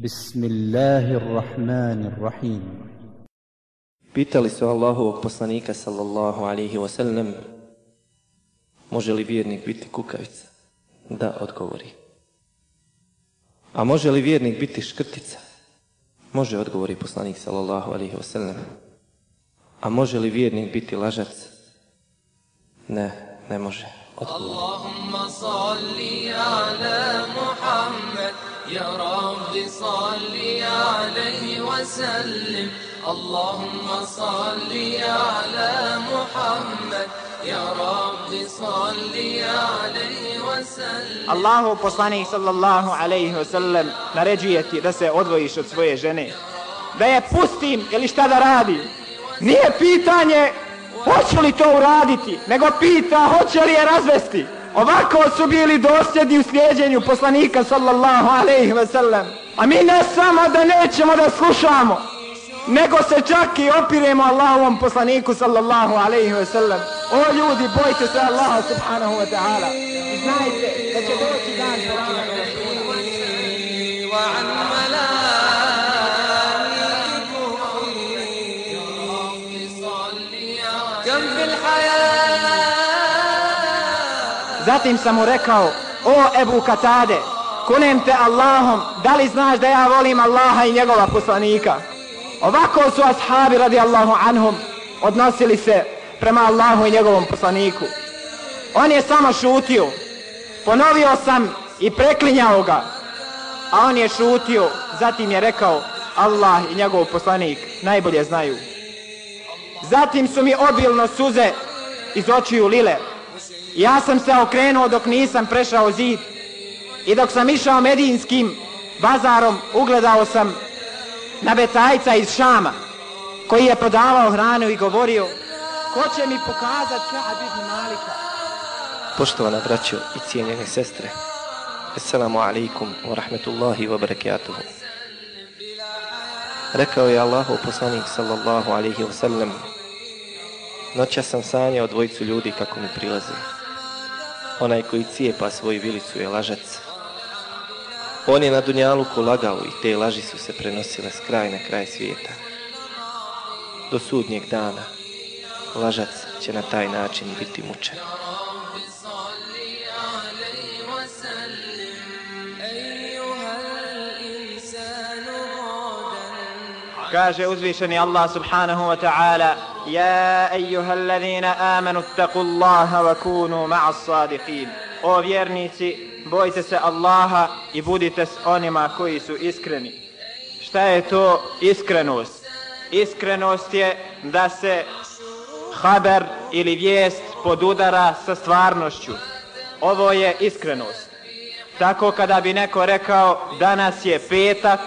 بسم الله الرحمن الرحيم Pitali su Allahovog poslanika sallallahu alaihi wa sallam može li vjernik biti kukavica? Da, odgovori. A može li vjernik biti škrtica? Može, odgovori poslanik sallallahu alaihi wa sallam. A može li vjernik biti lažac? Ne, ne može. Odgovori. اللهم صل على محمد يا رب صل عليه وسلم اللهم صل على محمد يا رب صل عليه وسلم Allahu poslanik sallallahu alaihi wasallam naređuje ti da se odvojiš od svoje žene. Da je pustim ili šta da radi. Nije pitanje hoće li to uraditi, nego pita hoće li je razvesti. Ovako su bili dosljedni u slijedjenju poslanika sallallahu alaihi wasallam. A mi ne samo da nećemo da slušamo, nego se čak i opiremo Allahovom poslaniku sallallahu alaihi sellem. O ljudi, bojte se Allaha subhanahu wa ta'ala. Znajte Zatim sam mu rekao, o Ebu Katade, kunem te Allahom, da li znaš da ja volim Allaha i njegova poslanika? Ovako su ashabi radijallahu anhum odnosili se prema Allahu i njegovom poslaniku. On je samo šutio. Ponovio sam i preklinjao ga. A on je šutio, zatim je rekao, Allah i njegov poslanik najbolje znaju. Zatim su mi obilno suze iz očiju lile. Ja sam se okrenuo dok nisam prešao zid i dok sam išao medijinskim bazarom ugledao sam na betajca iz Šama koji je prodavao hranu i govorio ko će mi pokazati Ka'ab ibn Malika Poštovana braćo i cijenjene sestre, Assalamu alaikum wa rahmetullahi wa barakatuhu. Rekao je Allahu poslanik sallallahu alaihi wa sallam, Noća sam sanjao dvojicu ljudi kako mi prilaze. Onaj koji cijepa svoju vilicu je lažac. On je na dunjaluku lagao i te laži su se prenosile s kraj na kraj svijeta. Do sudnjeg dana lažac će na taj način biti mučen. Kaže uzvišeni Allah subhanahu wa ta'ala يا أيها alladhina amanu اتقوا الله wa kunu ma'as sadiqin O vjernici, bojte se Allaha i budite s onima koji su iskreni. Šta je to iskrenost? Iskrenost je da se haber ili vijest podudara sa stvarnošću. Ovo je iskrenost. Tako kada bi neko rekao danas je petak,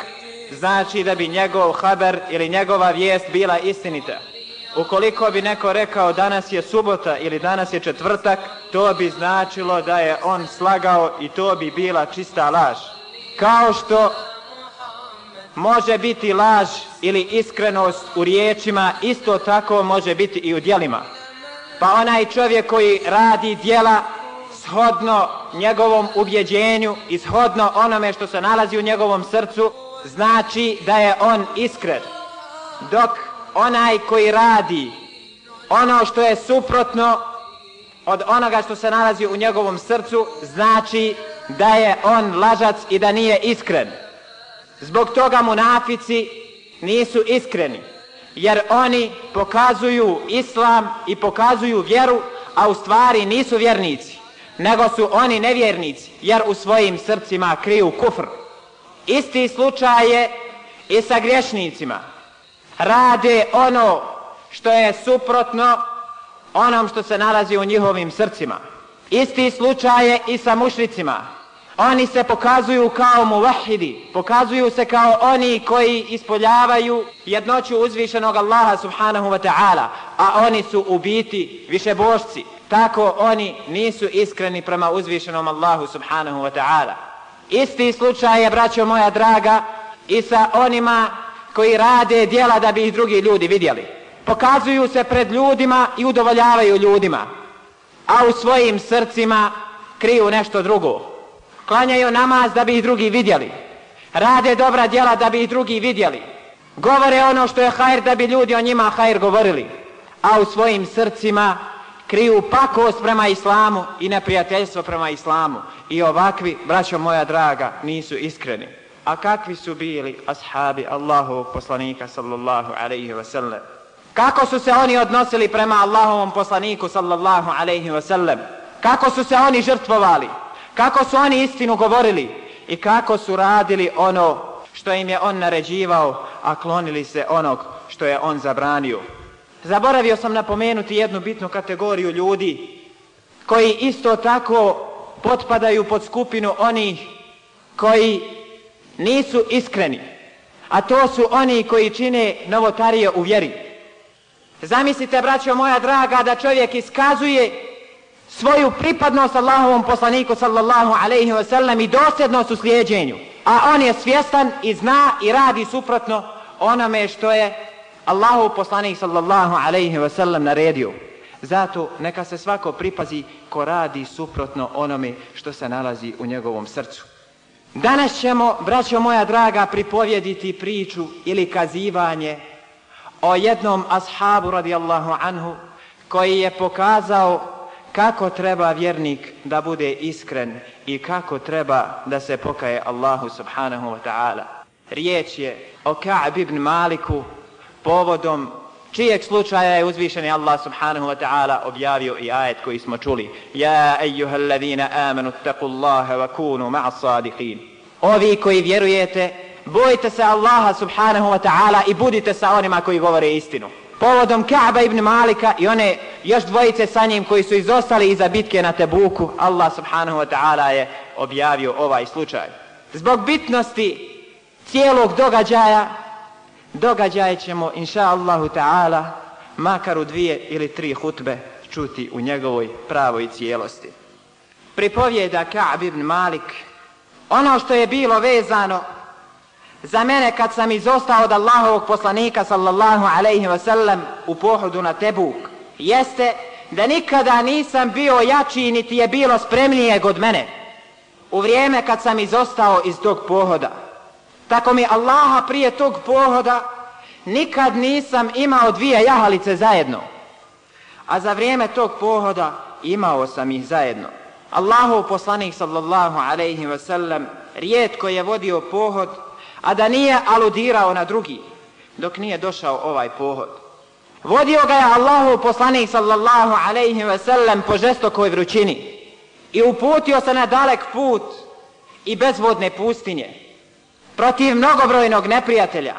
znači da bi njegov haber ili njegova vijest bila istinita. Ukoliko bi neko rekao danas je subota ili danas je četvrtak, to bi značilo da je on slagao i to bi bila čista laž. Kao što može biti laž ili iskrenost u riječima, isto tako može biti i u djelima. Pa onaj čovjek koji radi djela shodno njegovom ubjeđenju i shodno onome što se nalazi u njegovom srcu, znači da je on iskren. Dok onaj koji radi ono što je suprotno od onoga što se nalazi u njegovom srcu, znači da je on lažac i da nije iskren. Zbog toga munafici nisu iskreni, jer oni pokazuju islam i pokazuju vjeru, a u stvari nisu vjernici, nego su oni nevjernici, jer u svojim srcima kriju kufr. Isti slučaj je i sa griješnicima. Rade ono što je suprotno onom što se nalazi u njihovim srcima. Isti slučaj je i sa mušricima. Oni se pokazuju kao muvahidi, pokazuju se kao oni koji ispoljavaju jednoću uzvišenog Allaha subhanahu wa ta'ala, a oni su u biti višebožci. Tako oni nisu iskreni prema uzvišenom Allahu subhanahu wa ta'ala. Isti slučaj je, braćo moja draga, i sa onima koji rade dijela da bi ih drugi ljudi vidjeli. Pokazuju se pred ljudima i udovoljavaju ljudima, a u svojim srcima kriju nešto drugo. Klanjaju namaz da bi ih drugi vidjeli. Rade dobra djela da bi ih drugi vidjeli. Govore ono što je hajr da bi ljudi o njima hajr govorili. A u svojim srcima kriju pakost prema islamu i neprijateljstvo prema islamu. I ovakvi, braćo moja draga, nisu iskreni. A kakvi su bili ashabi Allahovog poslanika sallallahu alaihi wa sallam? Kako su se oni odnosili prema Allahovom poslaniku sallallahu alaihi wa sallam? Kako su se oni žrtvovali? Kako su oni istinu govorili? I kako su radili ono što im je on naređivao, a klonili se onog što je on zabranio? Zaboravio sam napomenuti jednu bitnu kategoriju ljudi koji isto tako potpadaju pod skupinu onih koji nisu iskreni. A to su oni koji čine novotarije u vjeri. Zamislite, braćo moja draga, da čovjek iskazuje svoju pripadnost Allahovom poslaniku sallallahu alaihi wa sallam i dosljednost u slijedjenju. A on je svjestan i zna i radi suprotno onome što je Allahov poslanik sallallahu alaihi wa sallam naredio. Zato neka se svako pripazi ko radi suprotno onome što se nalazi u njegovom srcu. Danas ćemo, braćo moja draga, pripovjediti priču ili kazivanje o jednom ashabu radijallahu anhu koji je pokazao kako treba vjernik da bude iskren i kako treba da se pokaje Allahu subhanahu wa ta'ala. Riječ je o Ka'b ibn Maliku povodom čijeg slučaja je uzvišeni Allah subhanahu wa ta'ala objavio i ajet koji smo čuli. Ja ejuhal ladina amanu taku Allahe wa kunu ma'a sadiqin. Ovi koji vjerujete, bojite se Allaha subhanahu wa ta'ala i budite sa onima koji govore istinu povodom Kaaba ibn Malika i one još dvojice sa njim koji su izostali iza bitke na Tebuku, Allah subhanahu wa ta'ala je objavio ovaj slučaj. Zbog bitnosti cijelog događaja, događaj ćemo, inša Allahu ta'ala, makar u dvije ili tri hutbe čuti u njegovoj pravoj cijelosti. Pripovjeda Ka'b ibn Malik, ono što je bilo vezano za mene kad sam izostao od Allahovog poslanika sallallahu alaihi wa sallam u pohodu na Tebuk, jeste da nikada nisam bio jači niti je bilo spremnije od mene u vrijeme kad sam izostao iz tog pohoda. Tako mi Allaha prije tog pohoda nikad nisam imao dvije jahalice zajedno. A za vrijeme tog pohoda imao sam ih zajedno. Allahov poslanik sallallahu alaihi wa sallam rijetko je vodio pohod a da nije aludirao na drugi, dok nije došao ovaj pohod. Vodio ga je Allahov poslanik sallallahu alaihi ve sellem po žestokoj vrućini i uputio se na dalek put i bezvodne pustinje protiv mnogobrojnog neprijatelja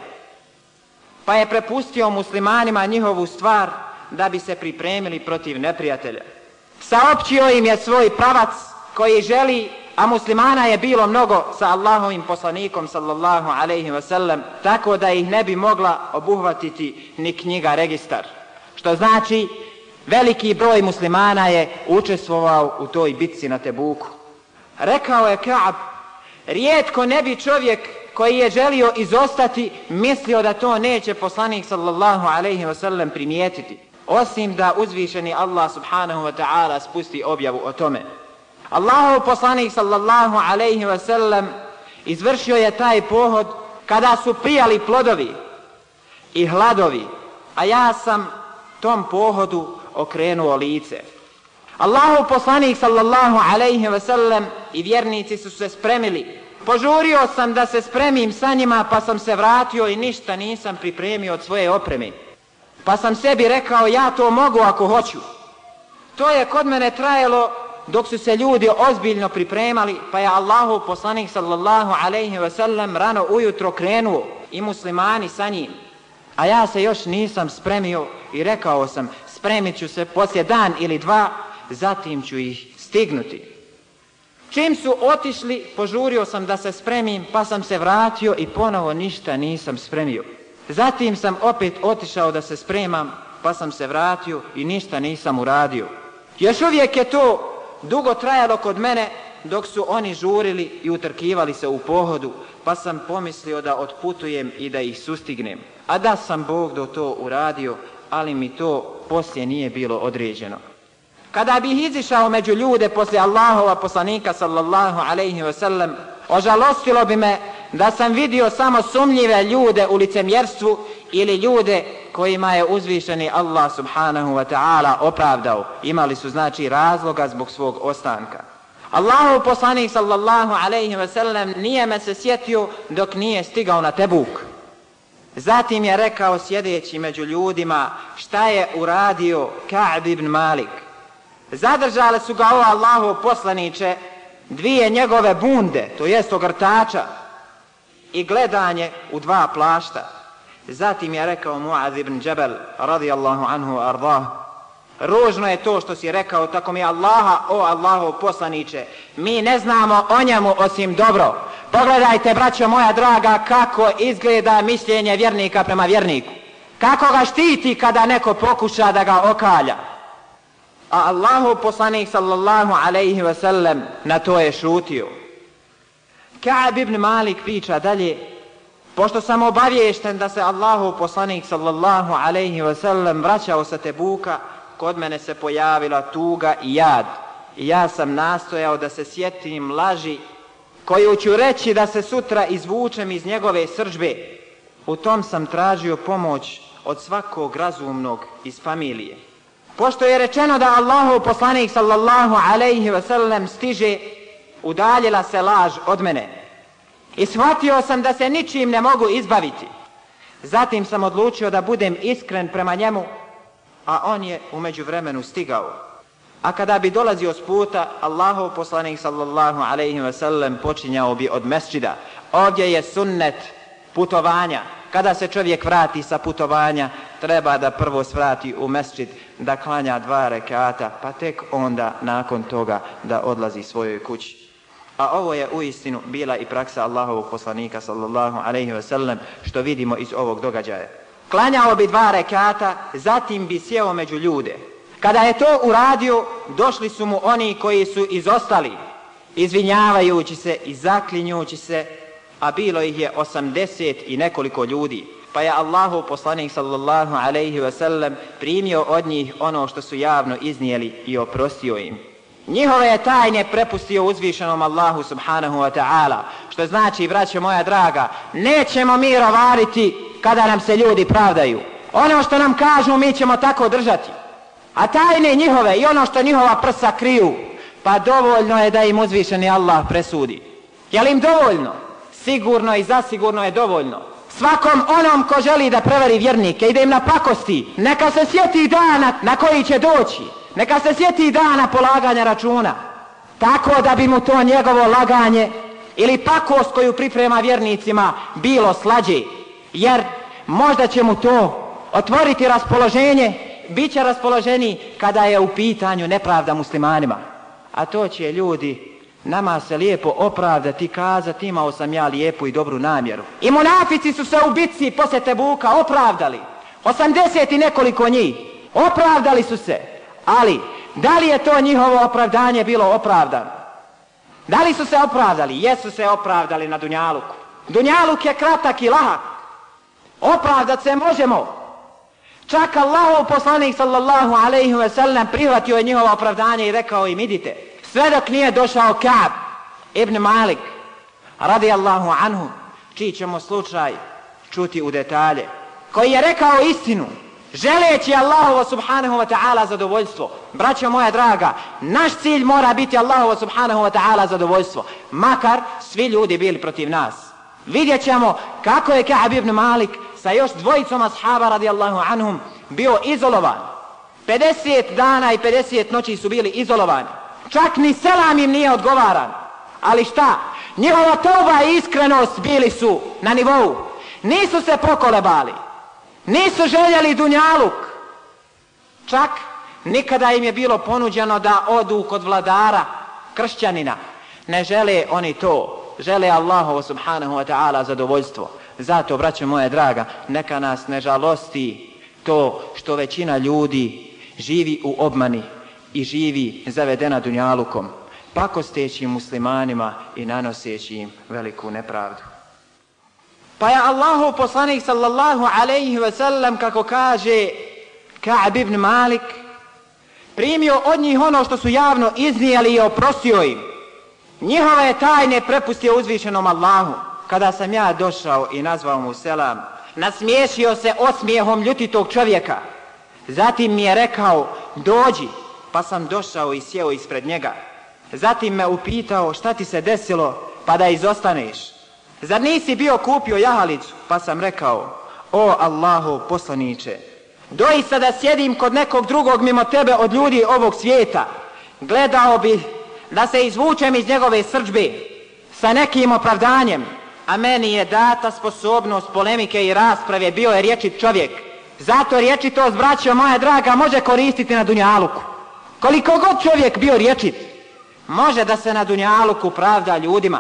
pa je prepustio muslimanima njihovu stvar da bi se pripremili protiv neprijatelja. Saopćio im je svoj pravac koji želi a muslimana je bilo mnogo sa Allahovim poslanikom sallallahu alaihi wasallam, tako da ih ne bi mogla obuhvatiti ni knjiga registar. Što znači, veliki broj muslimana je učestvovao u toj bitci na Tebuku. Rekao je Kaab, rijetko ne bi čovjek koji je želio izostati, mislio da to neće poslanik sallallahu alaihi wasallam primijetiti. Osim da uzvišeni Allah subhanahu wa ta'ala spusti objavu o tome. Allahov poslanik sallallahu alaihi wasallam izvršio je taj pohod kada su prijali plodovi i hladovi, a ja sam tom pohodu okrenuo lice. Allahov poslanik sallallahu alaihi wasallam i vjernici su se spremili. Požurio sam da se spremim sa njima pa sam se vratio i ništa nisam pripremio od svoje opreme. Pa sam sebi rekao ja to mogu ako hoću. To je kod mene trajalo dok su se ljudi ozbiljno pripremali, pa je Allahu poslanik sallallahu alaihi ve sellem rano ujutro krenuo i muslimani sa njim. A ja se još nisam spremio i rekao sam spremit ću se poslije dan ili dva, zatim ću ih stignuti. Čim su otišli, požurio sam da se spremim, pa sam se vratio i ponovo ništa nisam spremio. Zatim sam opet otišao da se spremam, pa sam se vratio i ništa nisam uradio. Još uvijek je to dugo trajalo kod mene dok su oni žurili i utrkivali se u pohodu, pa sam pomislio da otputujem i da ih sustignem. A da sam Bog do to uradio, ali mi to poslije nije bilo određeno. Kada bih izišao među ljude poslije Allahova poslanika sallallahu alaihi wa sallam, ožalostilo bi me da sam vidio samo sumnjive ljude u licemjerstvu ili ljude kojima je uzvišeni Allah subhanahu wa ta'ala opravdao. Imali su znači razloga zbog svog ostanka. Allahov poslanik sallallahu alaihi ve sellem nije me se sjetio dok nije stigao na Tebuk. Zatim je rekao sjedeći među ljudima šta je uradio Ka'b ibn Malik. Zadržale su ga ovo Allahu poslaniće dvije njegove bunde, to jest ogrtača, i gledanje u dva plašta. Zatim je rekao Muad ibn Jabal radijallahu anhu ardah, ružno je to što si rekao, tako mi Allaha, o Allahu poslaniće, mi ne znamo o njemu osim dobro. Pogledajte, braćo moja draga, kako izgleda mišljenje vjernika prema vjerniku. Kako ga štiti kada neko pokuša da ga okalja. A Allahu poslanik sallallahu alaihi ve sellem na to je šutio. Ka'ab ibn Malik priča dalje, pošto sam obaviješten da se Allahu poslanik sallallahu alaihi ve sellem vraćao sa Tebuka, kod mene se pojavila tuga i jad. I ja sam nastojao da se sjetim laži koju ću reći da se sutra izvučem iz njegove sržbe. U tom sam tražio pomoć od svakog razumnog iz familije. Pošto je rečeno da Allahu poslanik sallallahu alaihi ve sellem stiže, udaljila se laž od mene. I shvatio sam da se ničim ne mogu izbaviti. Zatim sam odlučio da budem iskren prema njemu, a on je umeđu vremenu stigao. A kada bi dolazio s puta, Allahov poslanik sallallahu alaihi ve sellem počinjao bi od mesčida. Ovdje je sunnet putovanja. Kada se čovjek vrati sa putovanja, treba da prvo svrati u mesčit, da klanja dva rekata, pa tek onda nakon toga da odlazi svojoj kući. A ovo je u istinu bila i praksa Allahovog poslanika sallallahu alaihi ve sellem, što vidimo iz ovog događaja. Klanjao bi dva rekata, zatim bi sjeo među ljude. Kada je to uradio, došli su mu oni koji su izostali, izvinjavajući se i zaklinjući se, a bilo ih je osamdeset i nekoliko ljudi. Pa je Allahu poslanik sallallahu alaihi ve sellem primio od njih ono što su javno iznijeli i oprostio im. Njihove je tajne prepustio uzvišenom Allahu subhanahu wa ta'ala. Što znači, braćo moja draga, nećemo mi rovariti kada nam se ljudi pravdaju. Ono što nam kažu mi ćemo tako držati. A tajne njihove i ono što njihova prsa kriju, pa dovoljno je da im uzvišeni Allah presudi. Je li im dovoljno? Sigurno i zasigurno je dovoljno. Svakom onom ko želi da preveri vjernike i da im napakosti, neka se sjeti dana na koji će doći. Neka se sjeti dana polaganja računa. Tako da bi mu to njegovo laganje ili pakost koju priprema vjernicima bilo slađe. Jer možda će mu to otvoriti raspoloženje, bit će raspoloženi kada je u pitanju nepravda muslimanima. A to će ljudi nama se lijepo opravdati, kazati imao sam ja lijepu i dobru namjeru. I munafici su se u bitci poslije Tebuka opravdali. 80 i nekoliko njih. Opravdali su se. Ali, da li je to njihovo opravdanje bilo opravdano? Da li su se opravdali? Jesu se opravdali na Dunjaluku. Dunjaluk je kratak i lahak. Opravdat se možemo. Čak Allahov poslanik sallallahu alaihi ve sellem prihvatio je njihovo opravdanje i rekao im idite. Sve dok nije došao Kaab ibn Malik radijallahu anhu čiji ćemo slučaj čuti u detalje koji je rekao istinu želeći Allahovo subhanahu wa ta'ala zadovoljstvo. Braćo moja draga, naš cilj mora biti Allahovo subhanahu wa ta'ala zadovoljstvo. Makar svi ljudi bili protiv nas. Vidjet ćemo kako je Ka'ab ibn Malik sa još dvojicom ashaba radijallahu anhum bio izolovan. 50 dana i 50 noći su bili izolovani. Čak ni selam im nije odgovaran. Ali šta? Njihova toba i iskrenost bili su na nivou. Nisu se pokolebali. Nisu željeli dunjaluk. Čak nikada im je bilo ponuđeno da odu kod vladara kršćanina. Ne žele oni to. Žele Allahovo subhanahu wa ta'ala zadovoljstvo. Zato, braćo moje draga, neka nas ne žalosti to što većina ljudi živi u obmani i živi zavedena dunjalukom, pakosteći muslimanima i nanoseći im veliku nepravdu. Pa je Allahu poslanik sallallahu alaihi ve sellem, kako kaže Ka'b ibn Malik, primio od njih ono što su javno iznijeli i oprostio im. Njihove tajne prepustio uzvišenom Allahu. kada sam ja došao i nazvao mu selam, nasmiješio se osmijehom ljutitog čovjeka. Zatim mi je rekao, dođi, pa sam došao i sjeo ispred njega. Zatim me upitao šta ti se desilo, pa da izostaneš. Zar nisi bio kupio jahalicu? Pa sam rekao, o Allahu poslaniće, doista da sjedim kod nekog drugog mimo tebe od ljudi ovog svijeta, gledao bi da se izvučem iz njegove srđbe sa nekim opravdanjem, a meni je data sposobnost polemike i rasprave, bio je riječit čovjek. Zato riječitost, braćo moja draga, može koristiti na Dunjaluku. Koliko god čovjek bio riječit, može da se na Dunjaluku pravda ljudima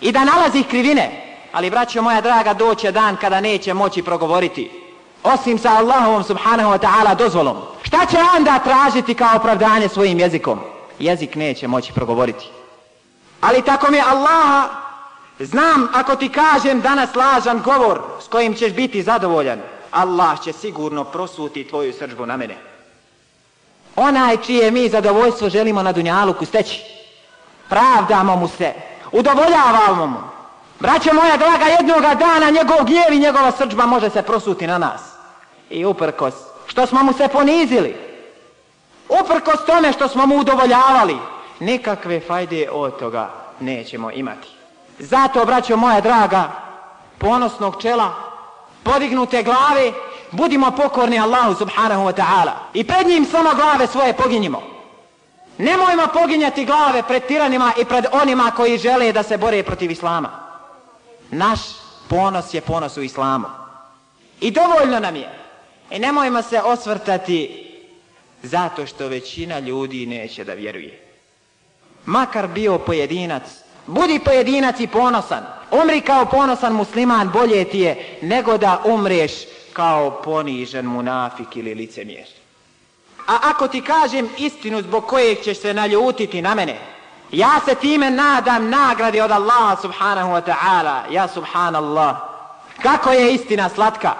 i da nalazi krivine, ali braćo moja draga, doće dan kada neće moći progovoriti, osim sa Allahovom subhanahu wa ta'ala dozvolom. Šta će onda tražiti kao opravdanje svojim jezikom? Jezik neće moći progovoriti. Ali tako mi Allaha, znam ako ti kažem danas lažan govor s kojim ćeš biti zadovoljan, Allah će sigurno prosuti tvoju srđbu na mene. Onaj čije mi zadovoljstvo želimo na Dunjaluku steći, pravdamo mu se, udovoljavamo mu. Braćo moja draga, jednoga dana njegov gnjev i njegova srđba može se prosuti na nas. I uprkos, što smo mu se ponizili, uprkos tome što smo mu udovoljavali, nikakve fajde od toga nećemo imati. Zato, braćo moja draga, ponosnog čela, podignute glave, budimo pokorni Allahu subhanahu wa ta'ala. I pred njim samo glave svoje poginjimo. Nemojmo poginjati glave pred tiranima i pred onima koji žele da se bore protiv Islama. Naš ponos je ponos u Islamu. I dovoljno nam je. I nemojmo se osvrtati zato što većina ljudi neće da vjeruje. Makar bio pojedinac, budi pojedinac i ponosan. Umri kao ponosan musliman, bolje ti je nego da umreš kao ponižen munafik ili licemjer. A ako ti kažem istinu zbog kojeg ćeš se naljutiti na mene, ja se time nadam nagradi od Allaha subhanahu wa ta'ala. Ja subhanallah. Kako je istina slatka?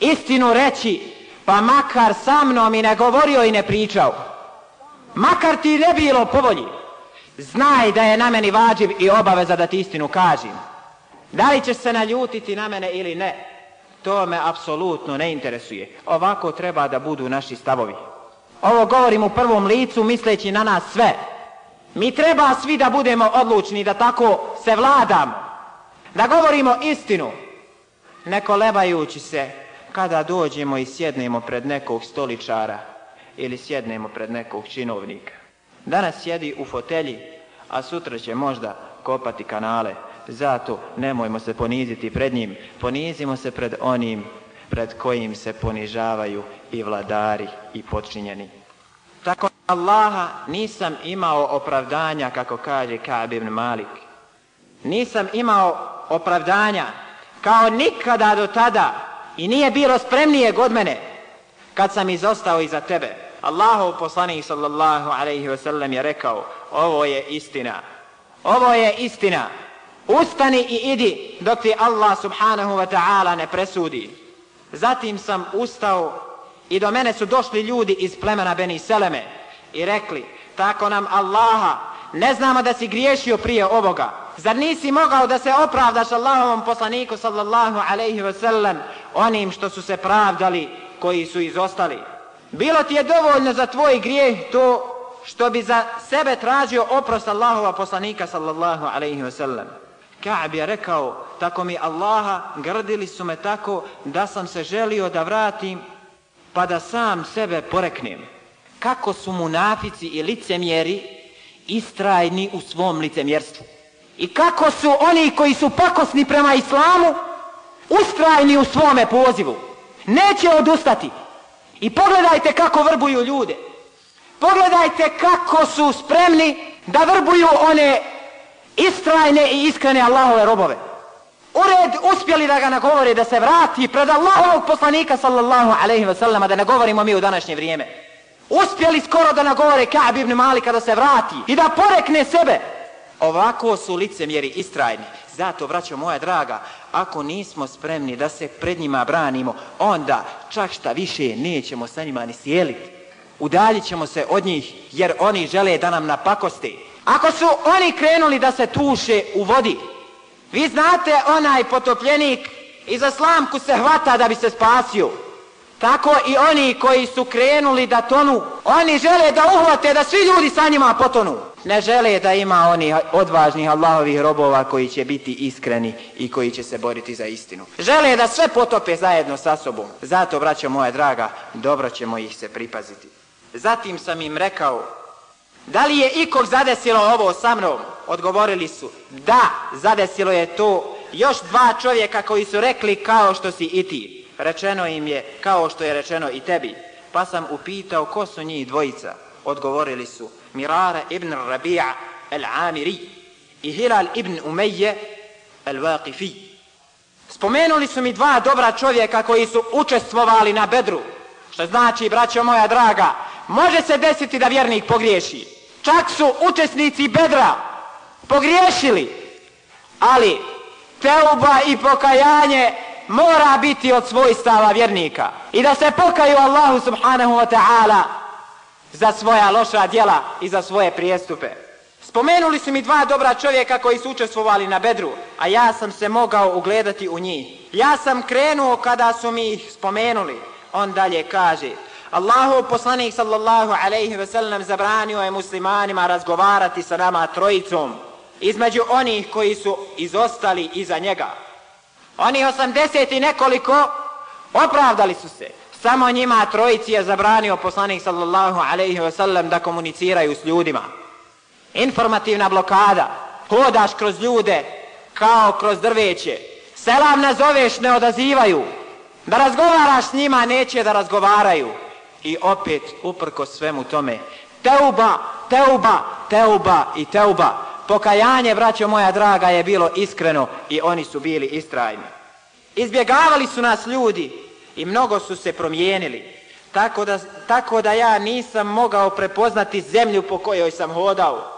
Istinu reći, pa makar sa mnom i ne govorio i ne pričao. Makar ti ne bilo povolji. Znaj da je na meni vađiv i obaveza da ti istinu kažem. Da li ćeš se naljutiti na mene ili ne? To me apsolutno ne interesuje. Ovako treba da budu naši stavovi. Ovo govorim u prvom licu misleći na nas sve. Mi treba svi da budemo odlučni da tako se vladamo. Da govorimo istinu. Ne kolebajući se kada dođemo i sjednemo pred nekog stoličara ili sjednemo pred nekog činovnika. Danas sjedi u fotelji, a sutra će možda kopati kanale. Zato nemojmo se poniziti pred njim. Ponizimo se pred onim pred kojim se ponižavaju i vladari i počinjeni. Tako Allaha nisam imao opravdanja, kako kaže Ka'b ibn Malik. Nisam imao opravdanja kao nikada do tada i nije bilo spremnije god mene kad sam izostao iza tebe. Allahov poslanik sallallahu alaihi ve sellem je rekao ovo je istina. Ovo je istina. Ustani i idi dok ti Allah subhanahu wa ta'ala ne presudi. Zatim sam ustao i do mene su došli ljudi iz plemena Beni Seleme i rekli, tako nam Allaha, ne znamo da si griješio prije ovoga. Zar nisi mogao da se opravdaš Allahovom poslaniku sallallahu alaihi wa sallam onim što su se pravdali koji su izostali? Bilo ti je dovoljno za tvoj grijeh to što bi za sebe tražio oprost Allahova poslanika sallallahu alaihi wa sallam. Ka'b je rekao, tako mi Allaha, grdili su me tako da sam se želio da vratim pa da sam sebe poreknem. Kako su munafici i licemjeri istrajni u svom licemjerstvu. I kako su oni koji su pakosni prema islamu ustrajni u svome pozivu. Neće odustati. I pogledajte kako vrbuju ljude. Pogledajte kako su spremni da vrbuju one istrajne i iskrene Allahove robove. Ured uspjeli da ga nagovore da se vrati pred Allahovog poslanika sallallahu alaihi wa sallama da ne govorimo mi u današnje vrijeme. Uspjeli skoro da nagovore Ka'b ibn Malika da se vrati i da porekne sebe. Ovako su licemjeri istrajni. Zato, vraćo moja draga, ako nismo spremni da se pred njima branimo, onda čak šta više nećemo sa njima ni sjeliti. Udaljit ćemo se od njih jer oni žele da nam napakosti. Ako su oni krenuli da se tuše u vodi, Vi znate onaj potopljenik i za slamku se hvata da bi se spasio. Tako i oni koji su krenuli da tonu, oni žele da uhvate da svi ljudi sa njima potonu. Ne žele da ima oni odvažnih Allahovih robova koji će biti iskreni i koji će se boriti za istinu. Žele da sve potope zajedno sa sobom. Zato, braćo moja draga, dobro ćemo ih se pripaziti. Zatim sam im rekao, da li je ikog zadesilo ovo sa mnom? Odgovorili su, da, zadesilo je to još dva čovjeka koji su rekli kao što si i ti. Rečeno im je kao što je rečeno i tebi. Pa sam upitao ko su njih dvojica. Odgovorili su Mirara ibn Rabi'a al-Amiri i Hilal ibn Umeje al-Waqifi. Spomenuli su mi dva dobra čovjeka koji su učestvovali na bedru. Što znači, braćo moja draga, može se desiti da vjernik pogriješi. Čak su učesnici bedra pogriješili. Ali teuba i pokajanje mora biti od svojstava vjernika i da se pokaju Allahu subhanahu wa ta'ala za svoja loša djela i za svoje prijestupe. Spomenuli su mi dva dobra čovjeka koji su učestvovali na bedru, a ja sam se mogao ugledati u njih. Ja sam krenuo kada su mi ih spomenuli. On dalje kaže, Allahu poslanik sallallahu alaihi ve sellem zabranio je muslimanima razgovarati sa nama trojicom između onih koji su izostali iza njega. Oni osamdeset i nekoliko opravdali su se. Samo njima trojici je zabranio poslanik sallallahu alaihi ve sellem da komuniciraju s ljudima. Informativna blokada. Hodaš kroz ljude kao kroz drveće. Selam nazoveš, ne odazivaju. Da razgovaraš s njima, neće da razgovaraju. I opet, uprko svemu tome, teuba, teuba, teuba i teuba pokajanje, braćo moja draga, je bilo iskreno i oni su bili istrajni. Izbjegavali su nas ljudi i mnogo su se promijenili. Tako da, tako da ja nisam mogao prepoznati zemlju po kojoj sam hodao.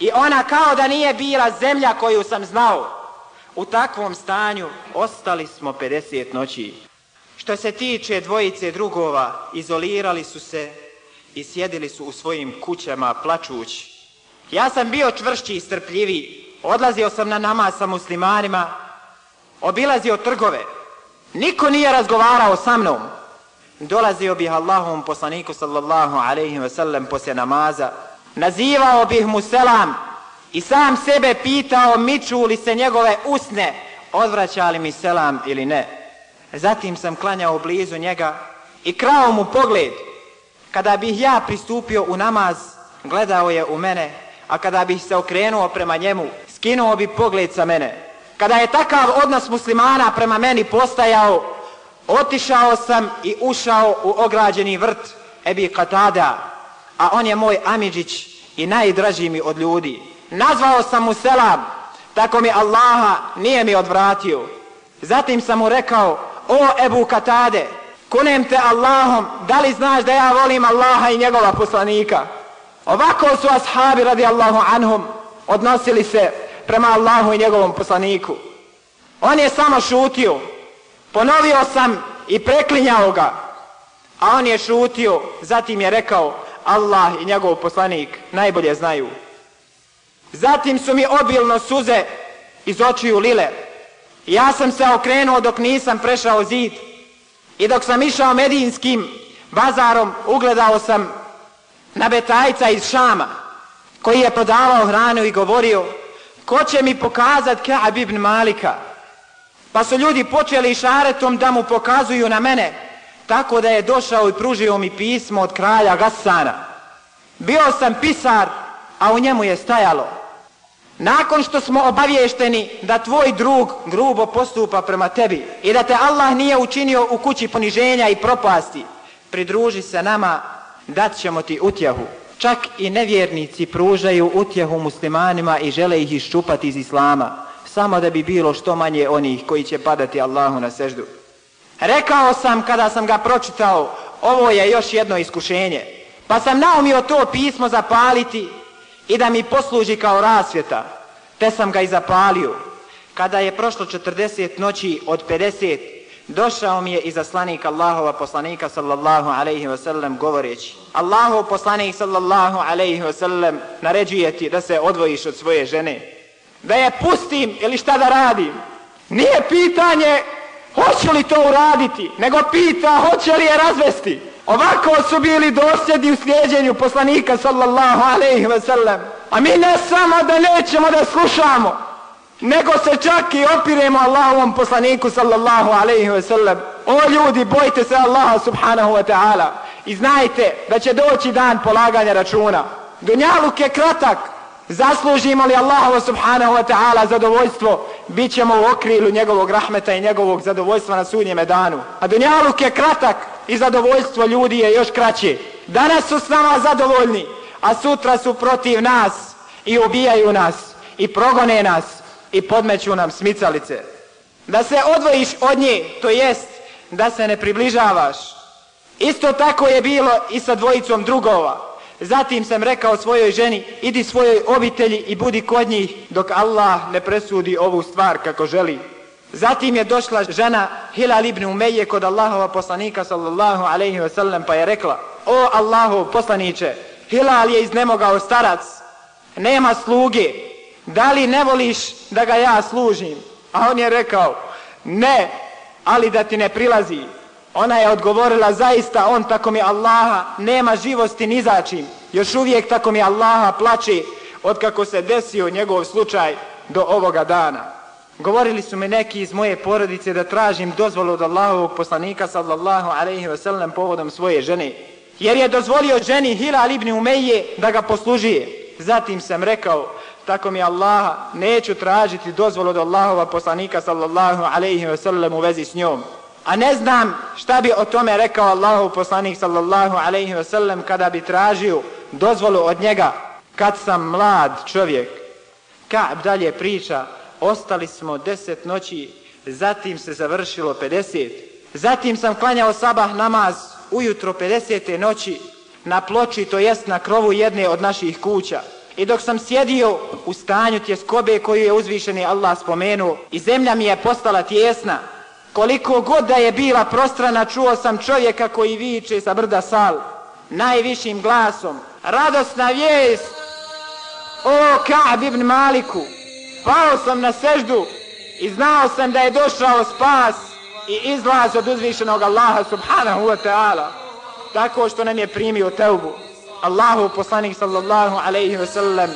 I ona kao da nije bila zemlja koju sam znao. U takvom stanju ostali smo 50 noći. Što se tiče dvojice drugova, izolirali su se i sjedili su u svojim kućama plačući. Ja sam bio čvršći i strpljiviji. Odlazio sam na nama sa muslimanima, obilazio trgove. Niko nije razgovarao sa mnom. Dolazio bih Allahom poslaniku sallallahu alaihi ve sellem poslije namaza. Nazivao bih mu selam i sam sebe pitao miču li se njegove usne, odvraćali mi selam ili ne. Zatim sam klanjao blizu njega i krao mu pogled. Kada bih ja pristupio u namaz, gledao je u mene a kada bih se okrenuo prema njemu, skinuo bi pogled sa mene. Kada je takav odnos muslimana prema meni postajao, otišao sam i ušao u ograđeni vrt Ebi Katada, a on je moj Amidžić i najdraži mi od ljudi. Nazvao sam mu selam, tako mi Allaha nije mi odvratio. Zatim sam mu rekao, o Ebu Katade, kunem te Allahom, da li znaš da ja volim Allaha i njegova poslanika? Ovako su ashabi radijallahu anhum odnosili se prema Allahu i njegovom poslaniku. On je samo šutio. Ponovio sam i preklinjao ga. A on je šutio. Zatim je rekao Allah i njegov poslanik najbolje znaju. Zatim su mi obilno suze iz očiju lile. Ja sam se okrenuo dok nisam prešao zid. I dok sam išao medijinskim bazarom, ugledao sam na betajca iz Šama, koji je prodavao hranu i govorio, ko će mi pokazat Ka'ab ibn Malika? Pa su ljudi počeli šaretom da mu pokazuju na mene, tako da je došao i pružio mi pismo od kralja Gassana. Bio sam pisar, a u njemu je stajalo. Nakon što smo obavješteni da tvoj drug grubo postupa prema tebi i da te Allah nije učinio u kući poniženja i propasti, pridruži se nama dat ćemo ti utjehu. Čak i nevjernici pružaju utjehu muslimanima i žele ih iščupati iz islama, samo da bi bilo što manje onih koji će padati Allahu na seždu. Rekao sam kada sam ga pročitao, ovo je još jedno iskušenje, pa sam naumio to pismo zapaliti i da mi posluži kao rasvjeta, te sam ga i zapalio. Kada je prošlo 40 noći od 50, došao mi je izaslanik Allahova poslanika sallallahu alaihi wa sallam govoreći Allahov poslanik sallallahu alaihi wa sallam naređuje ti da se odvojiš od svoje žene. da je pustim ili šta da radim. Nije pitanje hoću li to uraditi, nego pita hoće li je razvesti. Ovako su bili dosljedni u slijedjenju poslanika sallallahu alaihi ve sellem. A mi ne samo da nećemo da slušamo, nego se čak i opiremo Allahovom poslaniku sallallahu alaihi ve sellem. O ljudi, bojte se Allaha subhanahu wa ta'ala i znajte da će doći dan polaganja računa. Dunjaluk je kratak, zaslužimo li Allahovo subhanahu wa ta'ala zadovoljstvo, bit ćemo u okrilu njegovog rahmeta i njegovog zadovoljstva na sudnjeme danu. A dunjaluk je kratak i zadovoljstvo ljudi je još kraće. Danas su s nama zadovoljni, a sutra su protiv nas i ubijaju nas i progone nas i podmeću nam smicalice. Da se odvojiš od nje, to jest da se ne približavaš. Isto tako je bilo i sa dvojicom drugova. Zatim sam rekao svojoj ženi, idi svojoj obitelji i budi kod njih dok Allah ne presudi ovu stvar kako želi. Zatim je došla žena Hilal ibn Umeje kod Allahova poslanika sallallahu alaihi wa sallam pa je rekla, o Allahov poslaniće, Hilal je iznemogao starac, nema sluge, da li ne voliš da ga ja služim? A on je rekao, ne, ali da ti ne prilazi. Ona je odgovorila, zaista on tako mi Allaha nema živosti ni začim. Još uvijek tako mi Allaha plaće od kako se desio njegov slučaj do ovoga dana. Govorili su mi neki iz moje porodice da tražim dozvolu od Allahovog poslanika sallallahu alaihi wasallam povodom svoje žene. Jer je dozvolio ženi Hilal ibn Umeje da ga poslužije. Zatim sam rekao, tako mi Allaha, neću tražiti dozvolu od Allahova poslanika sallallahu alaihi wasallam u vezi s njom. A ne znam šta bi o tome rekao Allahov poslanik sallallahu alaihi wasallam kada bi tražio dozvolu od njega kad sam mlad čovjek. Ka'b dalje priča, ostali smo deset noći, zatim se završilo 50. Zatim sam klanjao sabah namaz ujutro 50. noći na ploči, to jest na krovu jedne od naših kuća. I dok sam sjedio u stanju tjeskobe koju je uzvišeni Allah spomenuo i zemlja mi je postala tjesna, koliko god da je bila prostrana, čuo sam čovjeka koji viče sa brda sal, najvišim glasom. Radosna vijest o Ka'b ibn Maliku. Pao sam na seždu i znao sam da je došao spas i izlaz od uzvišenog Allaha subhanahu wa ta'ala. Tako što nam je primio teubu. Allahu poslanik sallallahu alaihi wa sallam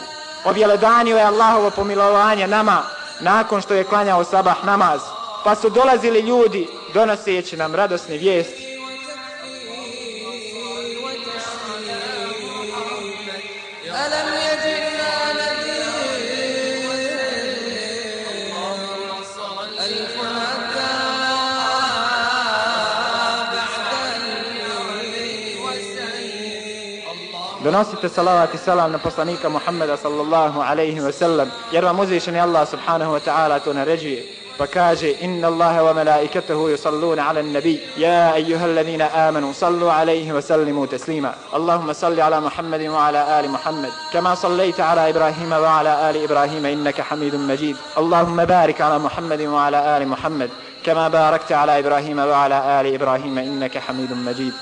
objeledanio je Allahovo pomilovanje nama nakon što je klanjao sabah namaz. Pa su dolazili ljudi donoseći nam radosne vijesti. Donosite salavat i salam na poslanika Muhammeda sallallahu alaihi wa sallam, jer vam uzvišeni Allah subhanahu wa ta'ala to naređuje. Pa kaže, inna Allahe wa malaikatahu yusalluna ala nabi, ja ejuha amanu, sallu alaihi wa sallimu teslima. Allahumma salli ala Muhammadin wa ala ali Muhammad, kama sallaita ala Ibrahima wa ala ali Ibrahima innaka hamidun majid. Allahumma barik ala Muhammadin wa ala ali Muhammad, كما باركت على إبراهيم وعلى آل إبراهيم إنك حميد مجيد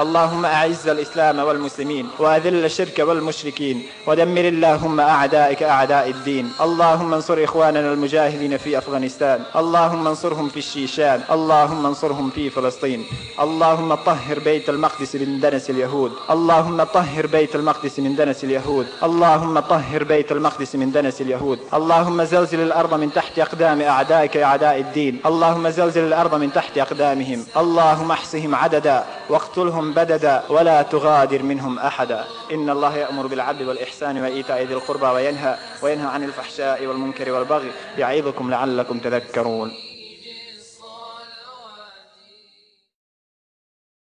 اللهم أعز الإسلام والمسلمين وأذل الشرك والمشركين ودمر اللهم أعدائك أعداء الدين اللهم انصر إخواننا المجاهدين في أفغانستان اللهم انصرهم في الشيشان اللهم انصرهم في فلسطين اللهم طهر بيت المقدس من دنس اليهود اللهم طهر بيت المقدس من دنس اليهود اللهم طهر بيت المقدس من دنس اليهود اللهم زلزل الأرض من تحت أقدام أعدائك أعداء الدين اللهم زلزل الأرض من تحت أقدامهم اللهم احصهم عددا واقتلهم بددا ولا تغادر منهم أحدا. إن الله يأمر بالعدل والإحسان وإيتاء ذي القربى وينهى وينهى عن الفحشاء والمنكر والبغي. يعظكم لعلكم تذكرون.